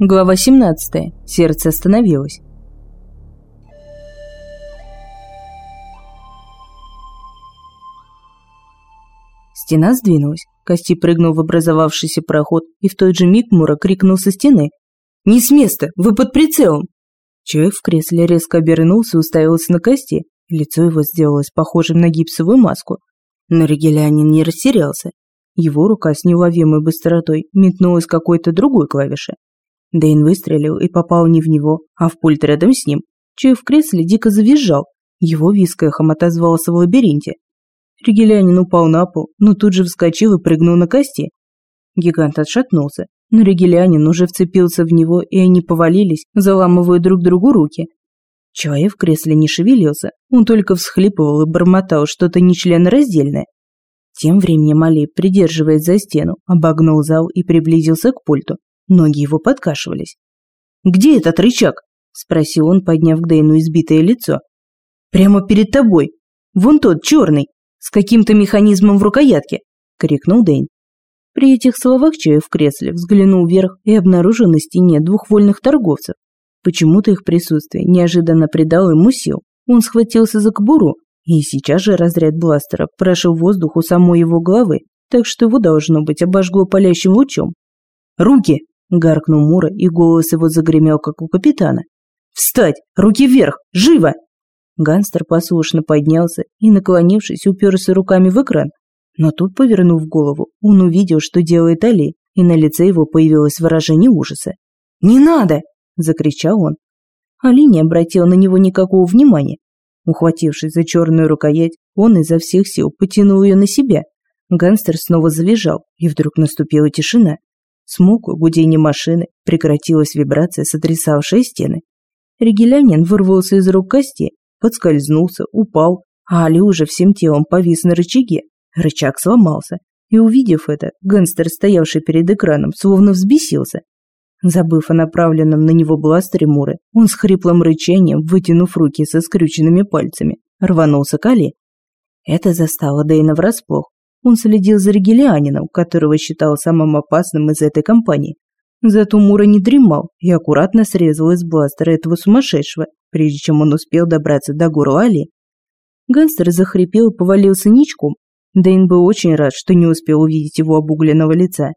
Глава 17. Сердце остановилось. Стена сдвинулась. Кости прыгнул в образовавшийся проход, и в тот же миг Мура крикнул со стены. «Не с места! Вы под прицелом!» Человек в кресле резко обернулся и уставился на Кости. Лицо его сделалось похожим на гипсовую маску. Но Ригелянин не растерялся. Его рука с неуловимой быстротой метнулась к какой-то другой клавише. Дэйн выстрелил и попал не в него, а в пульт рядом с ним. Человек в кресле дико завизжал. Его виск эхом отозвался в лабиринте. Ригелянин упал на пол, но тут же вскочил и прыгнул на кости. Гигант отшатнулся, но Ригелянин уже вцепился в него, и они повалились, заламывая друг другу руки. Человек в кресле не шевелился, он только всхлипывал и бормотал что-то нечленораздельное. Тем временем Али, придерживаясь за стену, обогнул зал и приблизился к пульту. Ноги его подкашивались. «Где этот рычаг?» – спросил он, подняв к Дейну избитое лицо. «Прямо перед тобой. Вон тот, черный, с каким-то механизмом в рукоятке!» – крикнул Дейн. При этих словах Чаев в кресле взглянул вверх и обнаружил на стене двух вольных торговцев. Почему-то их присутствие неожиданно придало ему сил. Он схватился за кобуру, и сейчас же разряд бластера прошел воздух у самой его головы, так что его, должно быть, обожгло палящим лучом. «Руки!» Гаркнул Мура, и голос его загремел, как у капитана. «Встать! Руки вверх! Живо!» Ганстер послушно поднялся и, наклонившись, уперся руками в экран. Но тут, повернув голову, он увидел, что делает Али, и на лице его появилось выражение ужаса. «Не надо!» – закричал он. Али не обратил на него никакого внимания. Ухватившись за черную рукоять, он изо всех сил потянул ее на себя. Ганстер снова завизжал, и вдруг наступила тишина. Смолкло гудение машины, прекратилась вибрация, сотрясавшая стены. Ригелянин вырвался из рук кости, подскользнулся, упал, а Али уже всем телом повис на рычаге. Рычаг сломался, и увидев это, гангстер, стоявший перед экраном, словно взбесился. Забыв о направленном на него бластере Муры, он с хриплым рычанием, вытянув руки со скрюченными пальцами, рванулся к Али. Это застало Дэйна врасплох. Он следил за Ригелианином, которого считал самым опасным из этой компании. Зато Мура не дремал и аккуратно срезал из бластера этого сумасшедшего, прежде чем он успел добраться до горла Али. Гангстер захрипел и повалился ничком. Дэйн был очень рад, что не успел увидеть его обугленного лица.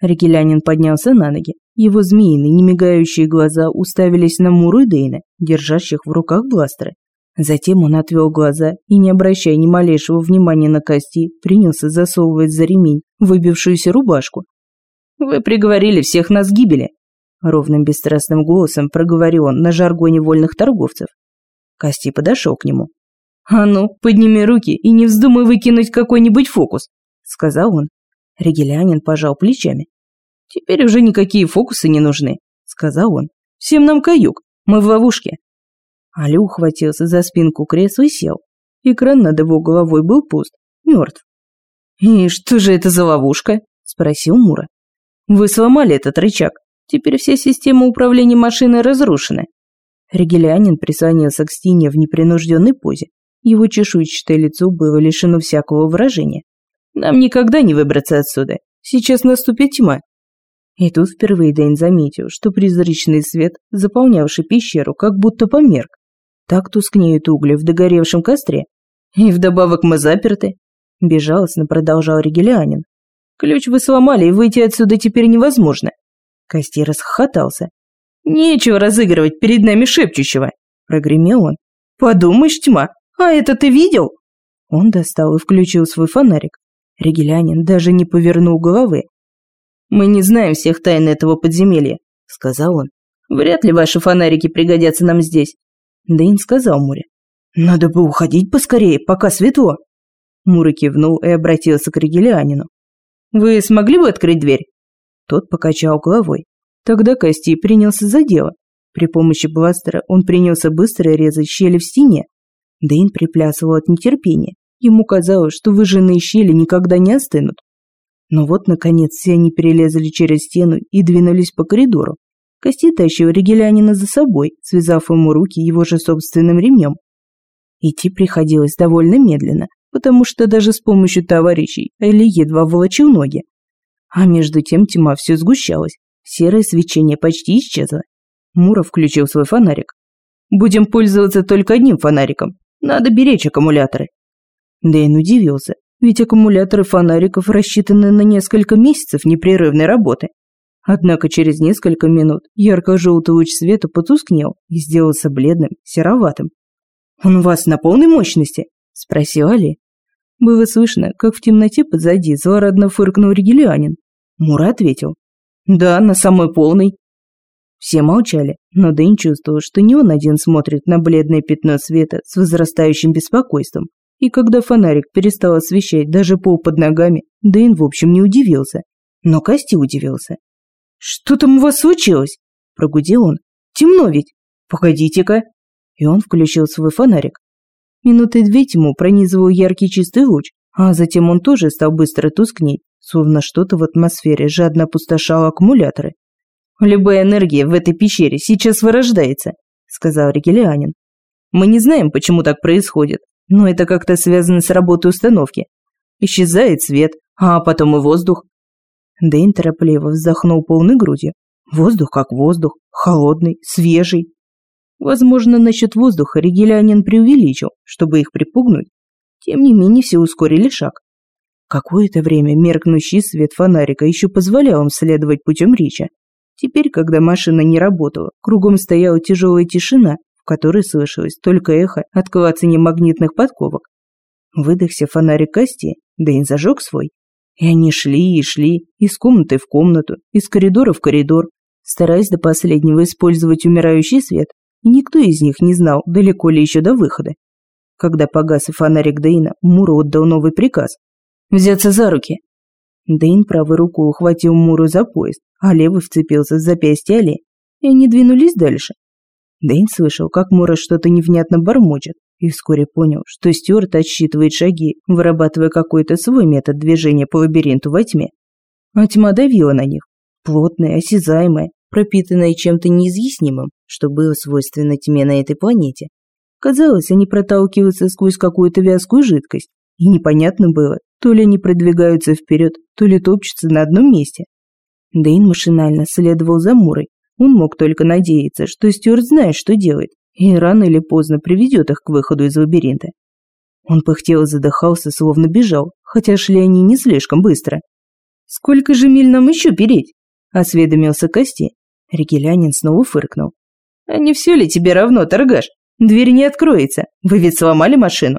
Ригелянин поднялся на ноги. Его змеиные, немигающие глаза уставились на Муру и Дэйна, держащих в руках бластеры. Затем он отвел глаза и, не обращая ни малейшего внимания на кости, принялся засовывать за ремень выбившуюся рубашку. «Вы приговорили всех нас к гибели», — ровным бесстрастным голосом проговорил он на жаргоне вольных торговцев. Кости подошел к нему. «А ну, подними руки и не вздумай выкинуть какой-нибудь фокус», — сказал он. Ригелянин пожал плечами. «Теперь уже никакие фокусы не нужны», — сказал он. «Всем нам каюк, мы в ловушке, Алю ухватился за спинку кресла и сел. Экран над его головой был пуст, мертв. «И что же это за ловушка?» – спросил Мура. «Вы сломали этот рычаг. Теперь все системы управления машиной разрушены». Ригелянин прислонился к стене в непринужденной позе. Его чешуйчатое лицо было лишено всякого выражения. «Нам никогда не выбраться отсюда. Сейчас наступит тьма». И тут впервые Дэйн заметил, что призрачный свет, заполнявший пещеру, как будто померк. Так тускнеют угли в догоревшем костре. И вдобавок мы заперты. Безжалостно продолжал Ригелианин. Ключ вы сломали, и выйти отсюда теперь невозможно. Костей расхохотался. Нечего разыгрывать перед нами шепчущего. Прогремел он. Подумаешь, тьма, а это ты видел? Он достал и включил свой фонарик. Ригелянин даже не повернул головы. «Мы не знаем всех тайн этого подземелья», — сказал он. «Вряд ли ваши фонарики пригодятся нам здесь. Дэйн сказал Муре. «Надо бы уходить поскорее, пока светло». Мура кивнул и обратился к Ригелианину. «Вы смогли бы открыть дверь?» Тот покачал головой. Тогда Кости принялся за дело. При помощи бластера он принялся быстро резать щели в стене. Дэйн приплясывал от нетерпения. Ему казалось, что выжженные щели никогда не остынут. Но вот, наконец, все они перелезли через стену и двинулись по коридору. Кости тащил Ригелянина за собой, связав ему руки его же собственным ремнем. Идти приходилось довольно медленно, потому что даже с помощью товарищей Эли едва волочил ноги. А между тем тьма все сгущалась. Серое свечение почти исчезло. Мура включил свой фонарик. «Будем пользоваться только одним фонариком. Надо беречь аккумуляторы». Дэйн удивился, ведь аккумуляторы фонариков рассчитаны на несколько месяцев непрерывной работы. Однако через несколько минут ярко-желтый луч света потускнел и сделался бледным, сероватым. «Он у вас на полной мощности?» – спросил Али. Было слышно, как в темноте позади злорадно фыркнул ригелианин. Мура ответил. «Да, на самой полной». Все молчали, но Дэн чувствовал, что не он один смотрит на бледное пятно света с возрастающим беспокойством. И когда фонарик перестал освещать даже пол под ногами, Дэйн в общем не удивился. Но Кости удивился. «Что там у вас случилось?» – прогудел он. «Темно ведь! Погодите-ка!» И он включил свой фонарик. Минуты две тьму пронизывал яркий чистый луч, а затем он тоже стал быстро тускнеть, словно что-то в атмосфере жадно опустошало аккумуляторы. «Любая энергия в этой пещере сейчас вырождается», – сказал Ригелианин. «Мы не знаем, почему так происходит, но это как-то связано с работой установки. Исчезает свет, а потом и воздух. Дэйн торопливо вздохнул полной грудью. Воздух как воздух, холодный, свежий. Возможно, насчет воздуха Ригелянин преувеличил, чтобы их припугнуть. Тем не менее, все ускорили шаг. Какое-то время меркнущий свет фонарика еще позволял им следовать путем Рича. Теперь, когда машина не работала, кругом стояла тяжелая тишина, в которой слышалось только эхо от клацания магнитных подковок. Выдохся фонарик кости, Дэйн зажег свой. И они шли и шли, из комнаты в комнату, из коридора в коридор, стараясь до последнего использовать умирающий свет, и никто из них не знал, далеко ли еще до выхода. Когда погас и фонарик Дэйна, Муру отдал новый приказ – взяться за руки. Дэйн правой рукой ухватил Муру за пояс, а левый вцепился в запястье Али, и они двинулись дальше. Дэйн слышал, как Мура что-то невнятно бормочет, и вскоре понял, что Стюарт отсчитывает шаги, вырабатывая какой-то свой метод движения по лабиринту во тьме. А тьма давила на них, плотная, осязаемая, пропитанная чем-то неизъяснимым, что было свойственно тьме на этой планете. Казалось, они проталкиваются сквозь какую-то вязкую жидкость, и непонятно было, то ли они продвигаются вперед, то ли топчутся на одном месте. Дэйн машинально следовал за Мурой, он мог только надеяться, что Стюарт знает, что делает, и рано или поздно приведет их к выходу из лабиринта. Он пыхтел и задыхался, словно бежал, хотя шли они не слишком быстро. «Сколько же миль нам еще переть?» – осведомился Кости. Ригелянин снова фыркнул. «А не все ли тебе равно, торгаш? Дверь не откроется. Вы ведь сломали машину?»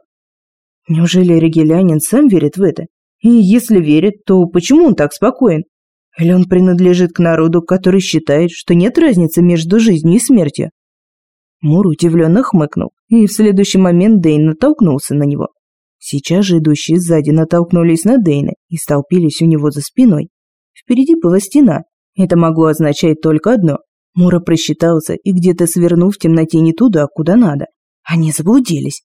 Неужели Ригелянин сам верит в это? И если верит, то почему он так спокоен? Или он принадлежит к народу, который считает, что нет разницы между жизнью и смертью? Мур удивленно хмыкнул, и в следующий момент Дейн натолкнулся на него. Сейчас же идущие сзади натолкнулись на Дейна и столпились у него за спиной. Впереди была стена. Это могло означать только одно. Мура просчитался и где-то свернул в темноте не туда, куда надо. Они заблудились.